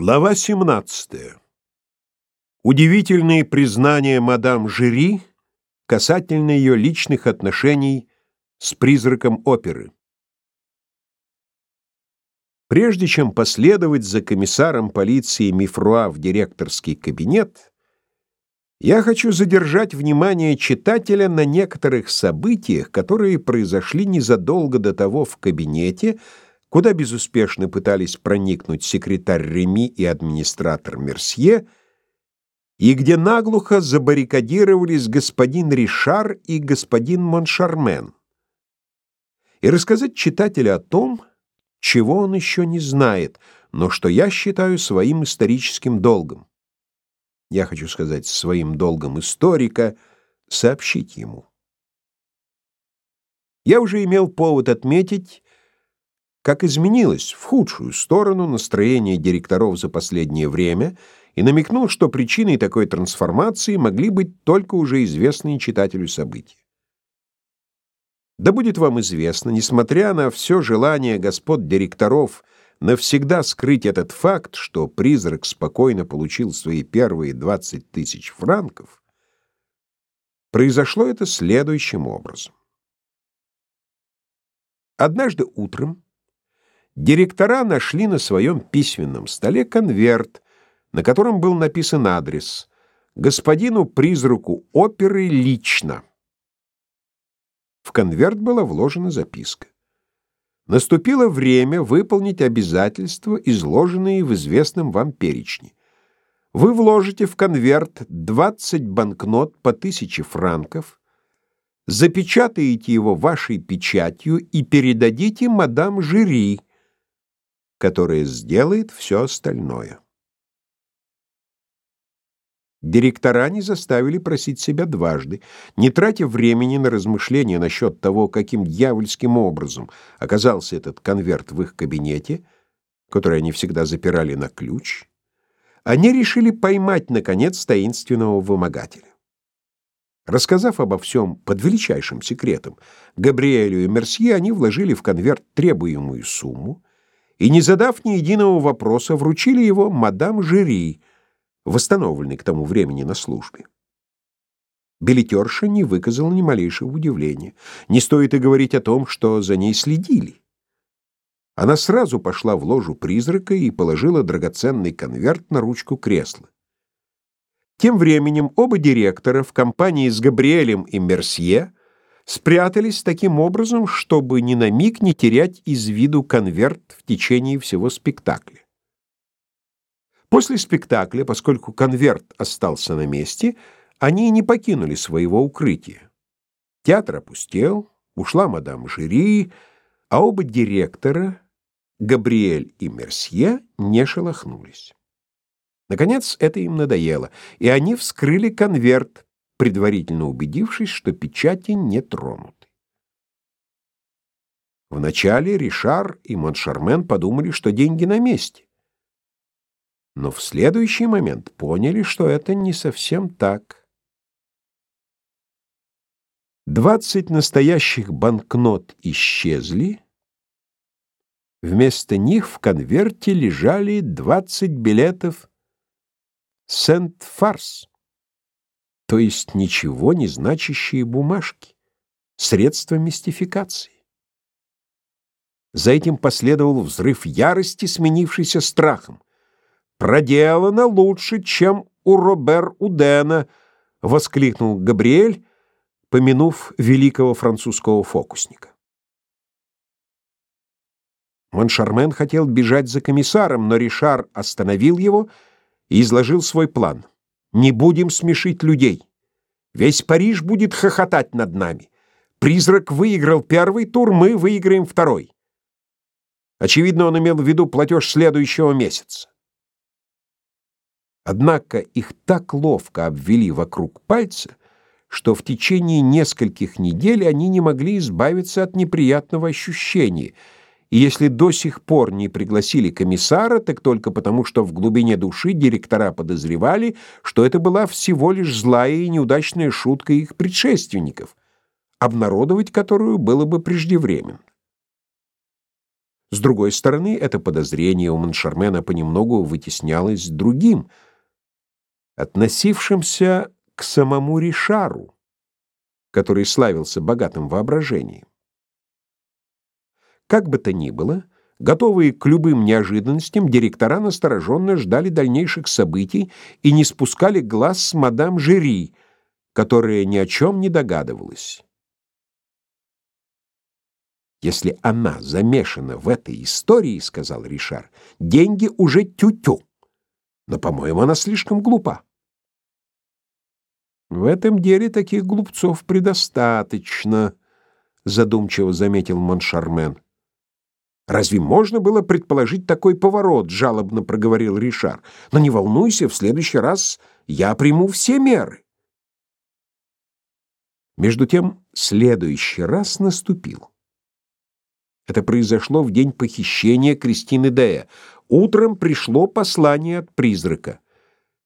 Глава 17. Удивительные признания мадам Жюри касательно ее личных отношений с призраком оперы. Прежде чем последовать за комиссаром полиции Мифруа в директорский кабинет, я хочу задержать внимание читателя на некоторых событиях, которые произошли незадолго до того в кабинете, куда безуспешно пытались проникнуть секретарь Реми и администратор Мерсье, и где наглухо забаррикадировались господин Ришар и господин Моншармен, и рассказать читателю о том, чего он еще не знает, но что я считаю своим историческим долгом. Я хочу сказать, своим долгом историка сообщить ему. Я уже имел повод отметить, как изменилось в худшую сторону настроение директоров за последнее время и намекнул, что причиной такой трансформации могли быть только уже известные читателю события. Да будет вам известно, несмотря на все желание господ директоров навсегда скрыть этот факт, что призрак спокойно получил свои первые 20 тысяч франков, произошло это следующим образом. Однажды утром Директора нашли на своем письменном столе конверт, на котором был написан адрес «Господину призраку оперы лично». В конверт была вложена записка. Наступило время выполнить обязательства, изложенные в известном вам перечне. Вы вложите в конверт 20 банкнот по 1000 франков, запечатаете его вашей печатью и передадите мадам Жири, которая сделает все остальное. Директора не заставили просить себя дважды, не тратя времени на размышления насчет того, каким дьявольским образом оказался этот конверт в их кабинете, который они всегда запирали на ключ, они решили поймать, наконец, таинственного вымогателя. Рассказав обо всем под величайшим секретом, Габриэлю и Мерсье они вложили в конверт требуемую сумму, и, не задав ни единого вопроса, вручили его мадам Жири, восстановленной к тому времени на службе. Билетерша не выказала ни малейшего удивления. Не стоит и говорить о том, что за ней следили. Она сразу пошла в ложу призрака и положила драгоценный конверт на ручку кресла. Тем временем оба директора в компании с Габриэлем и Мерсье спрятались таким образом, чтобы ни на миг не терять из виду конверт в течение всего спектакля. После спектакля, поскольку конверт остался на месте, они не покинули своего укрытия. Театр опустел, ушла мадам Жири, а оба директора, Габриэль и Мерсье, не шелохнулись. Наконец, это им надоело, и они вскрыли конверт, предварительно убедившись, что печати не тронуты. Вначале Ришар и Моншармен подумали, что деньги на месте. Но в следующий момент поняли, что это не совсем так. Двадцать настоящих банкнот исчезли. Вместо них в конверте лежали двадцать билетов Сент-Фарс то есть ничего не значащие бумажки, средства мистификации. За этим последовал взрыв ярости, сменившийся страхом. «Проделано лучше, чем у Робер Удена!» — воскликнул Габриэль, помянув великого французского фокусника. Моншармен хотел бежать за комиссаром, но Ришар остановил его и изложил свой план — не будем смешить людей. Весь Париж будет хохотать над нами. Призрак выиграл первый тур, мы выиграем второй. Очевидно, он имел в виду платеж следующего месяца. Однако их так ловко обвели вокруг пальца, что в течение нескольких недель они не могли избавиться от неприятного ощущения — и если до сих пор не пригласили комиссара, так только потому, что в глубине души директора подозревали, что это была всего лишь злая и неудачная шутка их предшественников, обнародовать которую было бы преждевременно. С другой стороны, это подозрение у Моншармена понемногу вытеснялось другим, относившимся к самому Ришару, который славился богатым воображением. Как бы то ни было, готовые к любым неожиданностям, директора настороженно ждали дальнейших событий и не спускали глаз с мадам Жери, которая ни о чем не догадывалась. Если она замешана в этой истории, сказал Ришар, деньги уже тю-тю. Но, по-моему, она слишком глупа. В этом деле таких глупцов предостаточно, задумчиво заметил Моншармен. Разве можно было предположить такой поворот, жалобно проговорил Ришар. Но не волнуйся, в следующий раз я приму все меры. Между тем, следующий раз наступил. Это произошло в день похищения Кристины Дея. Утром пришло послание от призрака.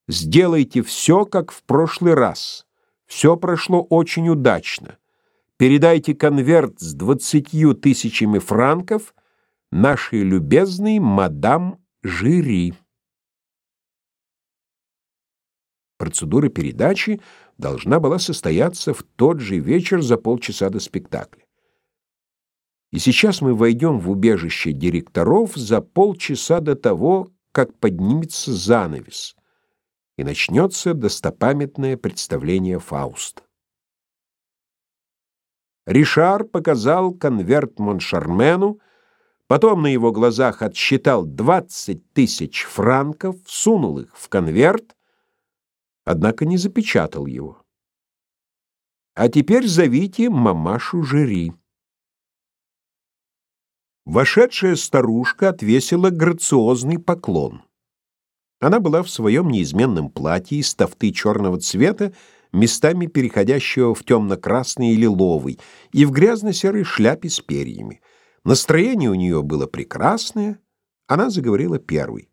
«Сделайте все, как в прошлый раз. Все прошло очень удачно. Передайте конверт с двадцатью тысячами франков нашей любезной мадам Жири». Процедура передачи должна была состояться в тот же вечер за полчаса до спектакля. И сейчас мы войдем в убежище директоров за полчаса до того, как поднимется занавес, и начнется достопамятное представление Фауста. Ришар показал конверт Моншармену, потом на его глазах отсчитал двадцать тысяч франков, сунул их в конверт, однако не запечатал его. А теперь зовите мамашу Жери. Вошедшая старушка отвесила грациозный поклон. Она была в своем неизменном платье из тафты черного цвета, местами переходящего в темно-красный и лиловый, и в грязно-серой шляпе с перьями. Настроение у нее было прекрасное. Она заговорила первой.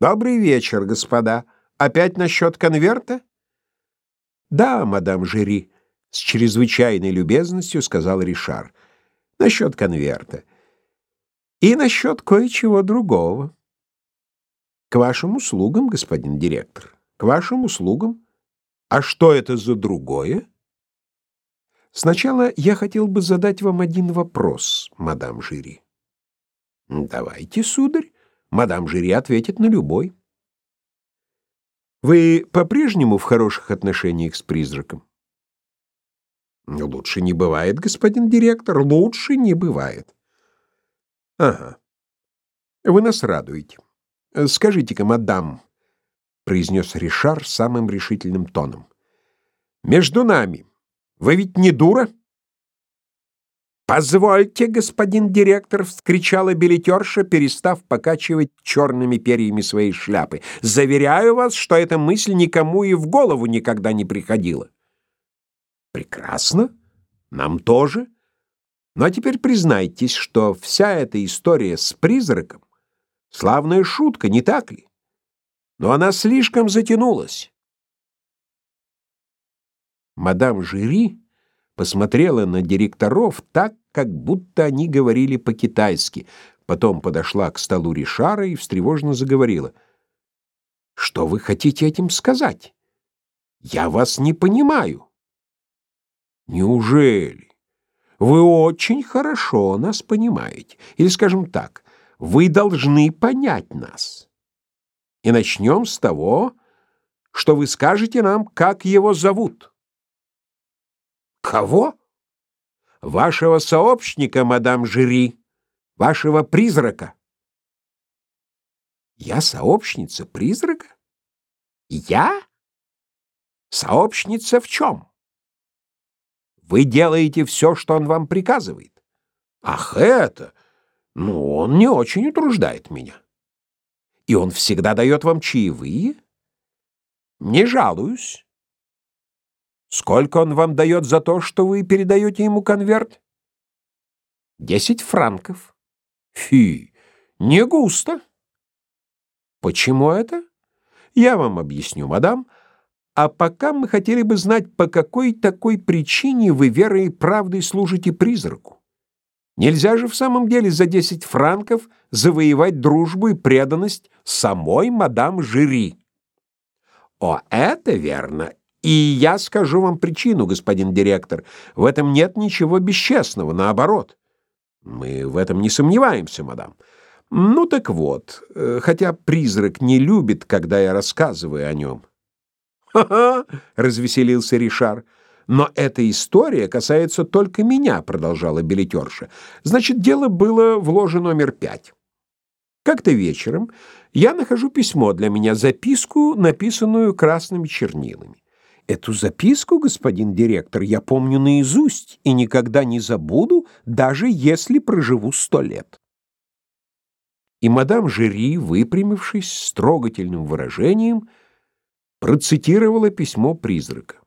«Добрый вечер, господа. Опять насчет конверта?» «Да, мадам Жери», — с чрезвычайной любезностью сказал Ришар. «Насчет конверта. И насчет кое-чего другого. К вашим услугам, господин директор. К вашим услугам. А что это за другое? Сначала я хотел бы задать вам один вопрос, мадам Жири. Давайте, сударь. Мадам Жири ответит на любой. Вы по-прежнему в хороших отношениях с призраком? Лучше не бывает, господин директор, лучше не бывает. Ага. Вы нас радуете. Скажите-ка, мадам, произнес Ришар самым решительным тоном. Между нами. Вы ведь не дура? «Позвольте, господин директор!» — вскричала билетерша, перестав покачивать черными перьями своей шляпы. «Заверяю вас, что эта мысль никому и в голову никогда не приходила». «Прекрасно. Нам тоже. Ну а теперь признайтесь, что вся эта история с призраком — славная шутка, не так ли? Но она слишком затянулась. Мадам Жири посмотрела на директоров так, как будто они говорили по-китайски, потом подошла к столу Ришара и встревоженно заговорила. «Что вы хотите этим сказать? Я вас не понимаю». «Неужели?» Вы очень хорошо нас понимаете. Или, скажем так, вы должны понять нас. И начнем с того, что вы скажете нам, как его зовут. Кого? Вашего сообщника, мадам Жири, вашего призрака. Я сообщница призрака? Я? Сообщница в чем? Вы делаете все, что он вам приказывает. Ах, это! Ну, он не очень утруждает меня. И он всегда дает вам чаевые? Не жалуюсь. Сколько он вам дает за то, что вы передаете ему конверт? Десять франков. Фи, не густо. Почему это? Я вам объясню, мадам, — а пока мы хотели бы знать, по какой такой причине вы верой и правдой служите призраку. Нельзя же в самом деле за 10 франков завоевать дружбу и преданность самой мадам Жири. О, это верно. И я скажу вам причину, господин директор. В этом нет ничего бесчестного, наоборот. Мы в этом не сомневаемся, мадам. Ну так вот, э, хотя призрак не любит, когда я рассказываю о нем. «Ха-ха!» — развеселился Ришар. «Но эта история касается только меня», — продолжала билетерша. «Значит, дело было в ложе номер пять. Как-то вечером я нахожу письмо для меня, записку, написанную красными чернилами. Эту записку, господин директор, я помню наизусть и никогда не забуду, даже если проживу сто лет». И мадам Жери, выпрямившись с трогательным выражением, — процитировала письмо призрака.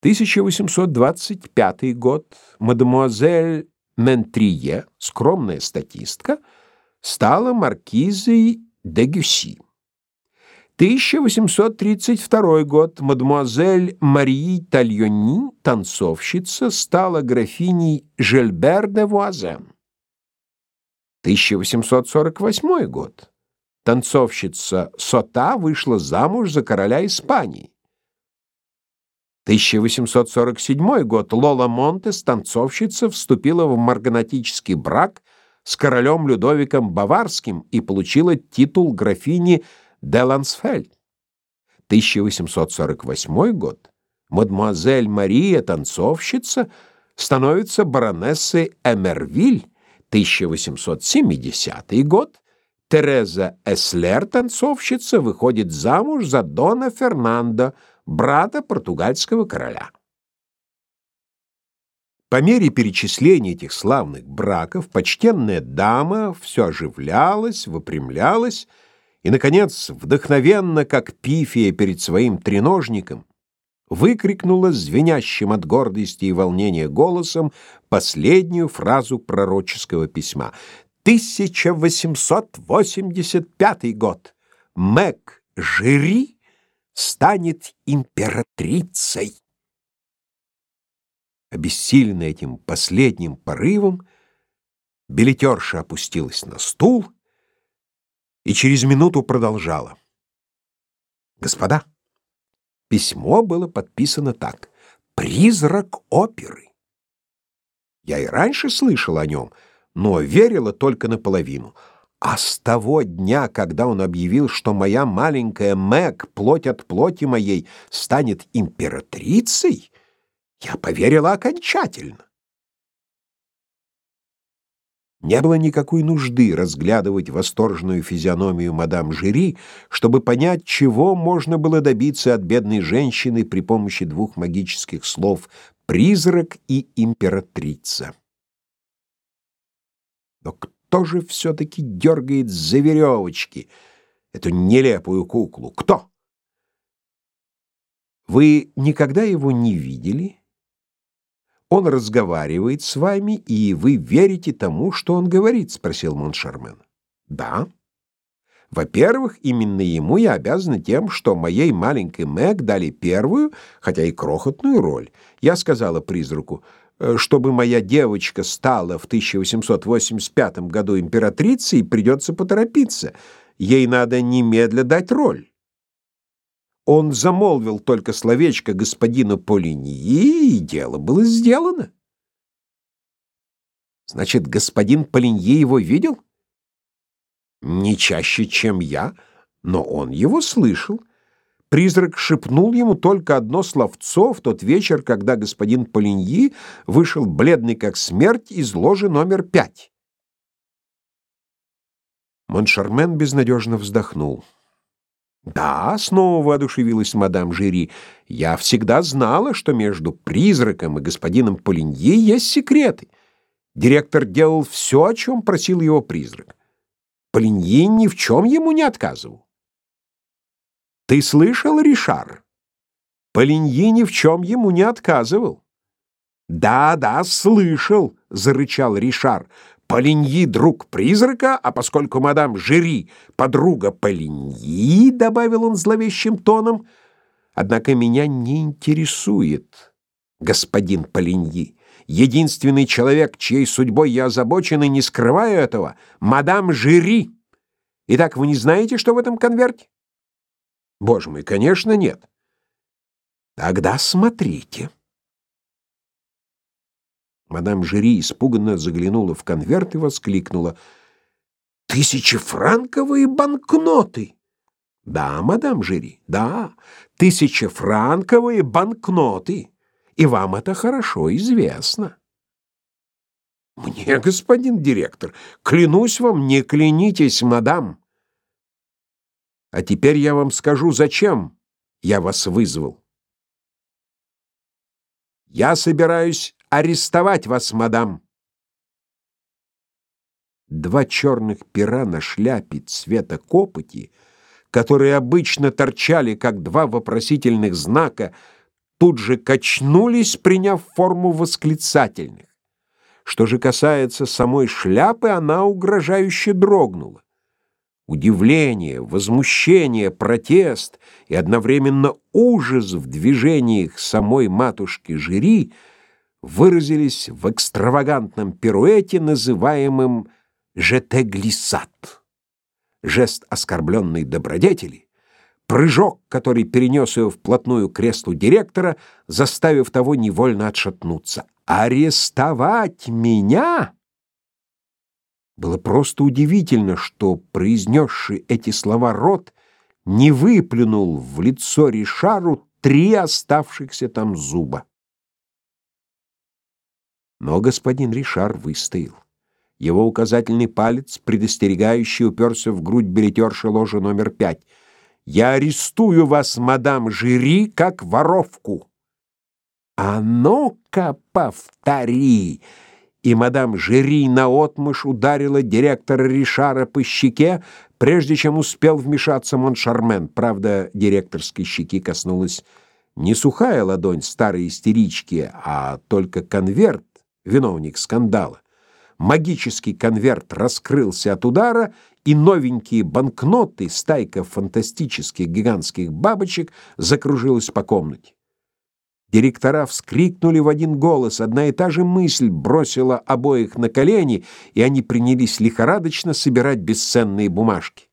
1825 год. Мадемуазель Ментрие, скромная статистка, стала маркизой де Гюси. 1832 год. Мадемуазель Марии Тальони, танцовщица, стала графиней Жильбер де Вуазен. 1848 год танцовщица Сота вышла замуж за короля Испании. 1847 год Лола Монтес, танцовщица, вступила в марганатический брак с королем Людовиком Баварским и получила титул графини де Лансфельд. 1848 год мадемуазель Мария, танцовщица, становится баронессой Эмервиль. 1870 год Тереза Эслер, танцовщица, выходит замуж за Дона Фернандо, брата португальского короля. По мере перечисления этих славных браков почтенная дама все оживлялась, выпрямлялась и, наконец, вдохновенно, как пифия перед своим треножником, выкрикнула звенящим от гордости и волнения голосом последнюю фразу пророческого письма. 1885 год. Мэг Жири станет императрицей. Обессиленная этим последним порывом, билетерша опустилась на стул и через минуту продолжала. Господа, письмо было подписано так. «Призрак оперы». Я и раньше слышал о нем — но верила только наполовину. А с того дня, когда он объявил, что моя маленькая Мэг, плоть от плоти моей, станет императрицей, я поверила окончательно. Не было никакой нужды разглядывать восторженную физиономию мадам Жири, чтобы понять, чего можно было добиться от бедной женщины при помощи двух магических слов «призрак» и «императрица». Но кто же все-таки дергает за веревочки эту нелепую куклу? Кто? Вы никогда его не видели? Он разговаривает с вами, и вы верите тому, что он говорит, спросил Моншармен. Да. Во-первых, именно ему я обязана тем, что моей маленькой Мэг дали первую, хотя и крохотную роль. Я сказала призраку: Э, чтобы моя девочка стала в 1885 году императрицей, придется поторопиться. Ей надо немедля дать роль. Он замолвил только словечко господину Полиньи, и дело было сделано. Значит, господин Полиньи его видел? Не чаще, чем я, но он его слышал. Призрак шепнул ему только одно словцо в тот вечер, когда господин Полиньи вышел бледный как смерть из ложи номер пять. Моншармен безнадежно вздохнул. «Да», — снова воодушевилась мадам Жири, — «я всегда знала, что между призраком и господином Полиньи есть секреты. Директор делал все, о чем просил его призрак. Полиньи ни в чем ему не отказывал. Ты слышал, Ришар? Полиньи ни в чем ему не отказывал. «Да, да, слышал», — зарычал Ришар. «Полиньи — друг призрака, а поскольку мадам Жири — подруга Полиньи», — добавил он зловещим тоном, — «однако меня не интересует господин Полиньи. Единственный человек, чьей судьбой я озабочен и не скрываю этого, мадам Жири. Итак, вы не знаете, что в этом конверте? Боже мой, конечно, нет. Тогда смотрите. Мадам Жири испуганно заглянула в конверт и воскликнула: "Тысячефранковые банкноты!" Да, мадам Жири, да, тысячефранковые банкноты. И вам это хорошо известно. Мне, господин директор, клянусь вам, не клянитесь, мадам. А теперь я вам скажу, зачем я вас вызвал. Я собираюсь арестовать вас, мадам. Два черных пера на шляпе цвета копоти — которые обычно торчали как два вопросительных знака, тут же качнулись, приняв форму восклицательных. Что же касается самой шляпы, она угрожающе дрогнула. Удивление, возмущение, протест и одновременно ужас в движениях самой матушки Жири выразились в экстравагантном пируэте, называемом «жетеглиссат» жест оскорбленной добродетели, прыжок, который перенес ее вплотную к креслу директора, заставив того невольно отшатнуться. «Арестовать меня?» Было просто удивительно, что произнесший эти слова рот не выплюнул в лицо Ришару три оставшихся там зуба. Но господин Ришар выстоял. Его указательный палец, предостерегающий, уперся в грудь билетерши ложи номер пять. «Я арестую вас, мадам Жири, как воровку!» «А ну-ка, повтори!» И мадам Жири наотмашь ударила директора Ришара по щеке, прежде чем успел вмешаться Моншармен. Правда, директорской щеки коснулась не сухая ладонь старой истерички, а только конверт, виновник скандала магический конверт раскрылся от удара, и новенькие банкноты, стайка фантастических гигантских бабочек, закружилась по комнате. Директора вскрикнули в один голос, одна и та же мысль бросила обоих на колени, и они принялись лихорадочно собирать бесценные бумажки.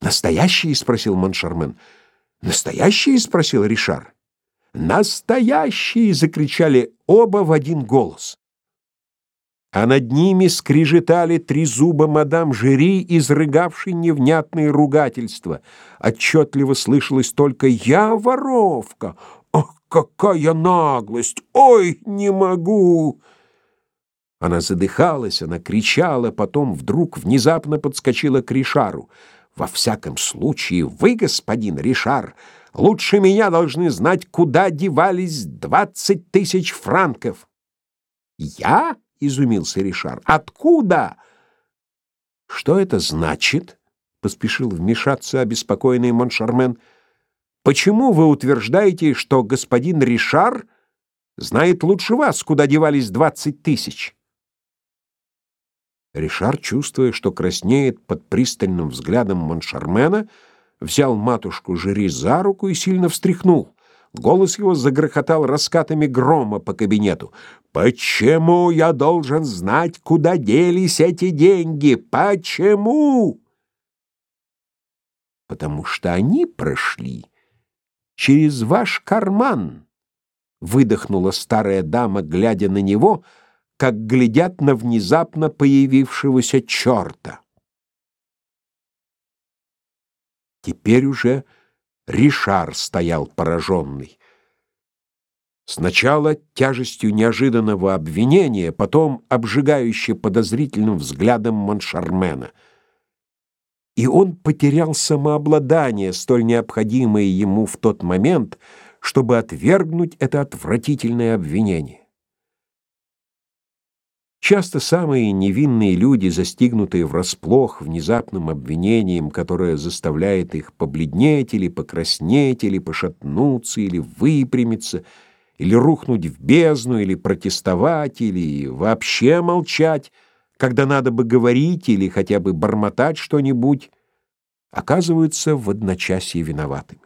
«Настоящие?» — спросил Моншармен. «Настоящие?» — спросил Ришар. «Настоящие!» — закричали оба в один голос а над ними скрежетали три зуба мадам Жери, изрыгавшей невнятные ругательства. Отчетливо слышалось только «Я воровка! Ох, какая наглость! Ой, не могу!» Она задыхалась, она кричала, потом вдруг внезапно подскочила к Ришару. «Во всяком случае, вы, господин Ришар, лучше меня должны знать, куда девались двадцать тысяч франков». «Я?» изумился Ришар. Откуда? Что это значит? поспешил вмешаться обеспокоенный Моншармен. Почему вы утверждаете, что господин Ришар знает лучше вас, куда девались двадцать тысяч? Ришар, чувствуя, что краснеет под пристальным взглядом Моншармена, взял матушку Жери за руку и сильно встряхнул. Голос его загрохотал раскатами грома по кабинету. «Почему я должен знать, куда делись эти деньги? Почему?» «Потому что они прошли через ваш карман», — выдохнула старая дама, глядя на него, как глядят на внезапно появившегося черта. Теперь уже Ришар стоял пораженный. Сначала тяжестью неожиданного обвинения, потом обжигающе подозрительным взглядом Моншармена. И он потерял самообладание, столь необходимое ему в тот момент, чтобы отвергнуть это отвратительное обвинение. Часто самые невинные люди, застигнутые врасплох внезапным обвинением, которое заставляет их побледнеть или покраснеть, или пошатнуться, или выпрямиться, или рухнуть в бездну, или протестовать, или вообще молчать, когда надо бы говорить или хотя бы бормотать что-нибудь, оказываются в одночасье виноватыми.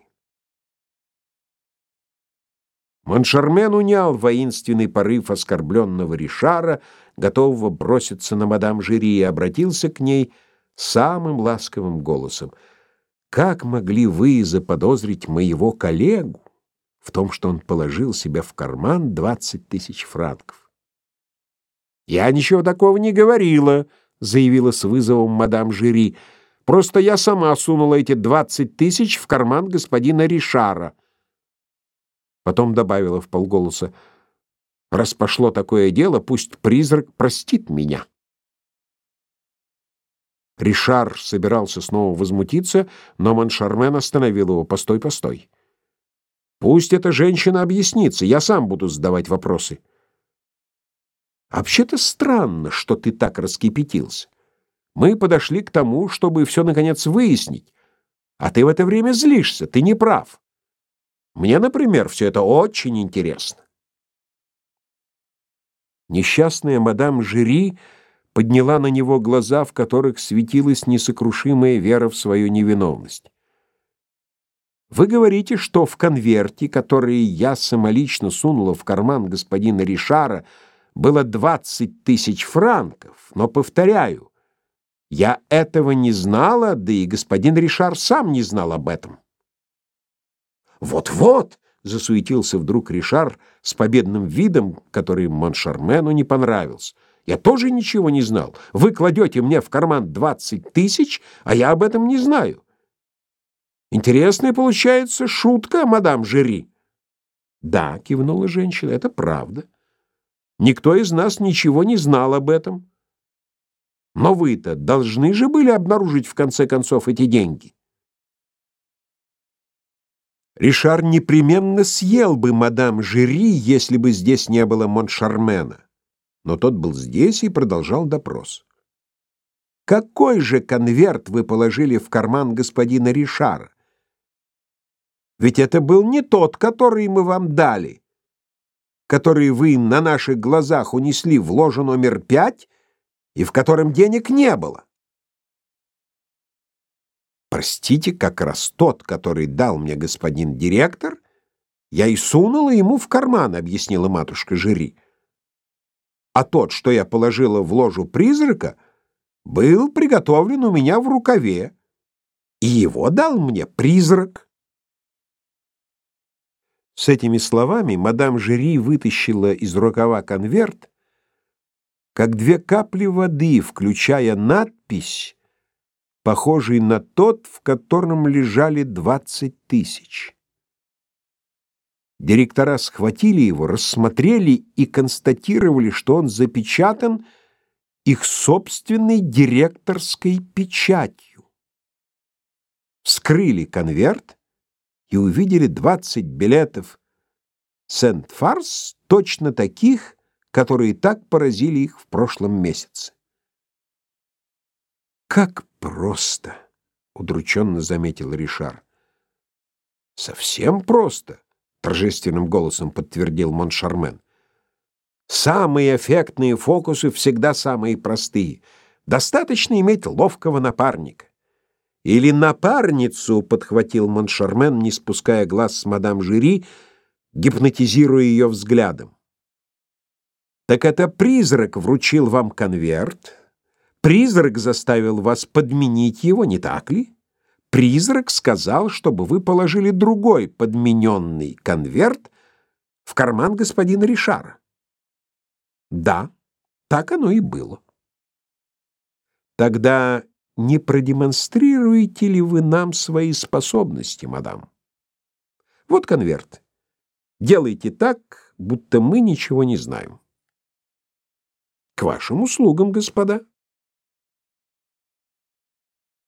Моншармен унял воинственный порыв оскорбленного Ришара, готового броситься на мадам Жири, и обратился к ней самым ласковым голосом. «Как могли вы заподозрить моего коллегу в том, что он положил себе в карман двадцать тысяч франков?» «Я ничего такого не говорила», — заявила с вызовом мадам Жири. «Просто я сама сунула эти двадцать тысяч в карман господина Ришара». Потом добавила в полголоса, «Раз пошло такое дело, пусть призрак простит меня». Ришар собирался снова возмутиться, но Маншармен остановил его. «Постой, постой. Пусть эта женщина объяснится, я сам буду задавать вопросы». «Вообще-то странно, что ты так раскипятился. Мы подошли к тому, чтобы все, наконец, выяснить, а ты в это время злишься, ты не прав». Мне, например, все это очень интересно. Несчастная мадам Жири подняла на него глаза, в которых светилась несокрушимая вера в свою невиновность. Вы говорите, что в конверте, который я самолично сунула в карман господина Ришара, было двадцать тысяч франков, но, повторяю, я этого не знала, да и господин Ришар сам не знал об этом. «Вот-вот!» — засуетился вдруг Ришар с победным видом, который Моншармену не понравился. «Я тоже ничего не знал. Вы кладете мне в карман двадцать тысяч, а я об этом не знаю. Интересная получается шутка, мадам Жери». «Да», — кивнула женщина, — «это правда. Никто из нас ничего не знал об этом. Но вы-то должны же были обнаружить в конце концов эти деньги». Ришар непременно съел бы мадам Жири, если бы здесь не было Моншармена. Но тот был здесь и продолжал допрос. Какой же конверт вы положили в карман господина Ришара? Ведь это был не тот, который мы вам дали, который вы на наших глазах унесли в ложу номер пять и в котором денег не было. Простите, как раз тот, который дал мне господин директор, я и сунула ему в карман, объяснила матушка Жири. А тот, что я положила в ложу призрака, был приготовлен у меня в рукаве, и его дал мне призрак. С этими словами мадам Жири вытащила из рукава конверт, как две капли воды, включая надпись похожий на тот, в котором лежали двадцать тысяч. Директора схватили его, рассмотрели и констатировали, что он запечатан их собственной директорской печатью. Вскрыли конверт и увидели двадцать билетов Сент-Фарс, точно таких, которые так поразили их в прошлом месяце. Как просто, удрученно заметил Ришар. Совсем просто, торжественным голосом подтвердил Моншармен. Самые эффектные фокусы всегда самые простые. Достаточно иметь ловкого напарника. Или напарницу, подхватил Моншармен, не спуская глаз с мадам Жюри, гипнотизируя ее взглядом. Так это призрак вручил вам конверт, Призрак заставил вас подменить его, не так ли? Призрак сказал, чтобы вы положили другой подмененный конверт в карман господина Ришара. Да, так оно и было. Тогда не продемонстрируете ли вы нам свои способности, мадам? Вот конверт. Делайте так, будто мы ничего не знаем. К вашим услугам, господа.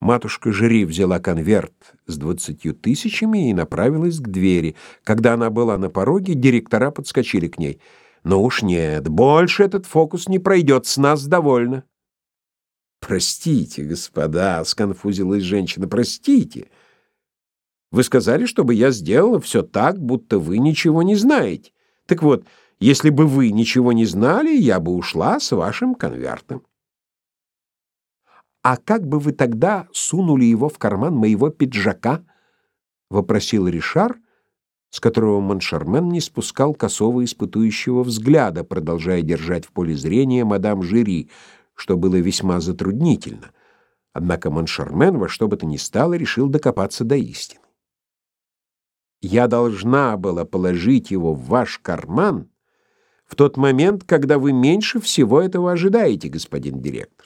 Матушка Жри взяла конверт с двадцатью тысячами и направилась к двери. Когда она была на пороге, директора подскочили к ней. «Ну уж нет, больше этот фокус не пройдет, с нас довольно». «Простите, господа», — сконфузилась женщина, — «простите. Вы сказали, чтобы я сделала все так, будто вы ничего не знаете. Так вот, если бы вы ничего не знали, я бы ушла с вашим конвертом». «А как бы вы тогда сунули его в карман моего пиджака?» — вопросил Ришар с которого Моншармен не спускал косого испытующего взгляда, продолжая держать в поле зрения мадам Жири, что было весьма затруднительно. Однако Моншармен во что бы то ни стало решил докопаться до истины. «Я должна была положить его в ваш карман в тот момент, когда вы меньше всего этого ожидаете, господин директор.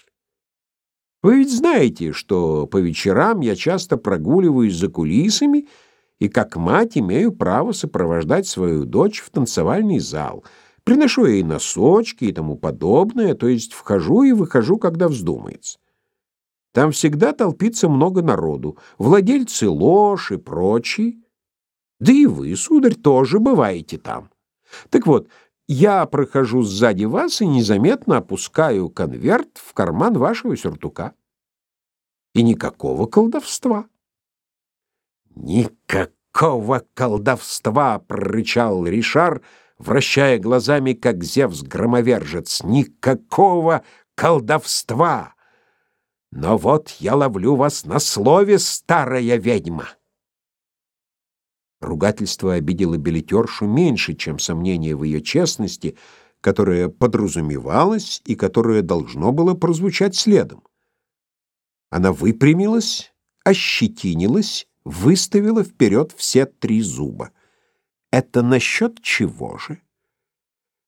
Вы ведь знаете, что по вечерам я часто прогуливаюсь за кулисами и как мать имею право сопровождать свою дочь в танцевальный зал. Приношу ей носочки и тому подобное, то есть вхожу и выхожу, когда вздумается. Там всегда толпится много народу, владельцы лож и прочие. Да и вы, сударь, тоже бываете там. Так вот, я прохожу сзади вас и незаметно опускаю конверт в карман вашего сюртука. И никакого колдовства. Никакого колдовства, прорычал Ришар, вращая глазами, как Зевс-громовержец. Никакого колдовства. Но вот я ловлю вас на слове, старая ведьма. Ругательство обидело билетершу меньше, чем сомнение в ее честности, которое подразумевалось и которое должно было прозвучать следом. Она выпрямилась, ощетинилась, выставила вперед все три зуба. Это насчет чего же?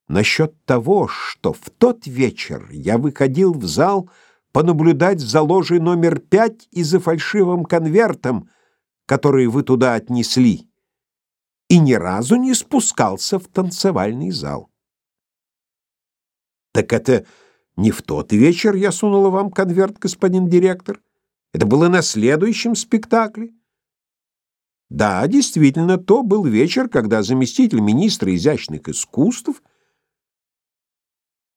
Насчет того, что в тот вечер я выходил в зал понаблюдать за ложей номер пять и за фальшивым конвертом, который вы туда отнесли и ни разу не спускался в танцевальный зал. Так это не в тот вечер я сунула вам конверт, господин директор. Это было на следующем спектакле. Да, действительно, то был вечер, когда заместитель министра изящных искусств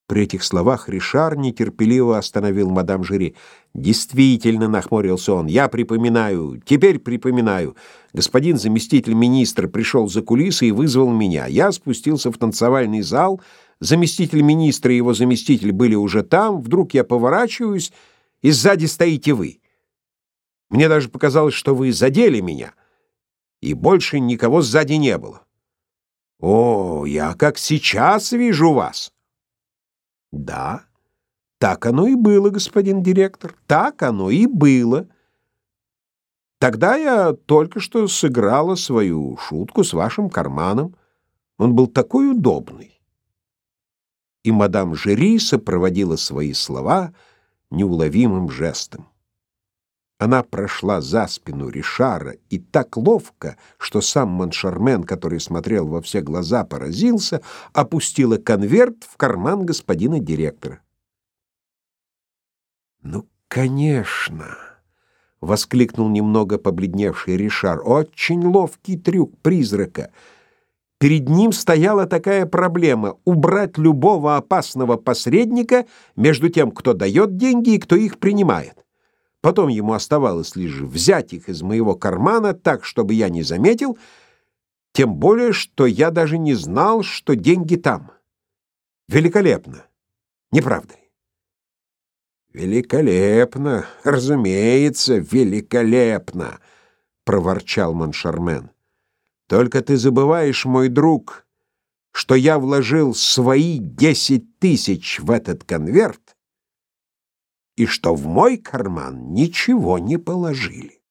при этих словах Ришар нетерпеливо остановил мадам Жири. «Действительно», — нахмурился он, — «я припоминаю, теперь припоминаю. Господин заместитель министра пришел за кулисы и вызвал меня. Я спустился в танцевальный зал, заместитель министра и его заместитель были уже там, вдруг я поворачиваюсь, и сзади стоите вы. Мне даже показалось, что вы задели меня, и больше никого сзади не было. О, я как сейчас вижу вас!» Да, так оно и было, господин директор, так оно и было. Тогда я только что сыграла свою шутку с вашим карманом. Он был такой удобный. И мадам Жери сопроводила свои слова неуловимым жестом. Она прошла за спину Ришара и так ловко, что сам Моншармен, который смотрел во все глаза, поразился, опустила конверт в карман господина директора. «Ну, конечно!» — воскликнул немного побледневший Ришар. «Очень ловкий трюк призрака!» Перед ним стояла такая проблема — убрать любого опасного посредника между тем, кто дает деньги и кто их принимает. Потом ему оставалось лишь взять их из моего кармана так, чтобы я не заметил, тем более, что я даже не знал, что деньги там. Великолепно. Не правда ли? Великолепно, разумеется, великолепно, проворчал Моншармен. Только ты забываешь, мой друг, что я вложил свои десять тысяч в этот конверт и что в мой карман ничего не положили.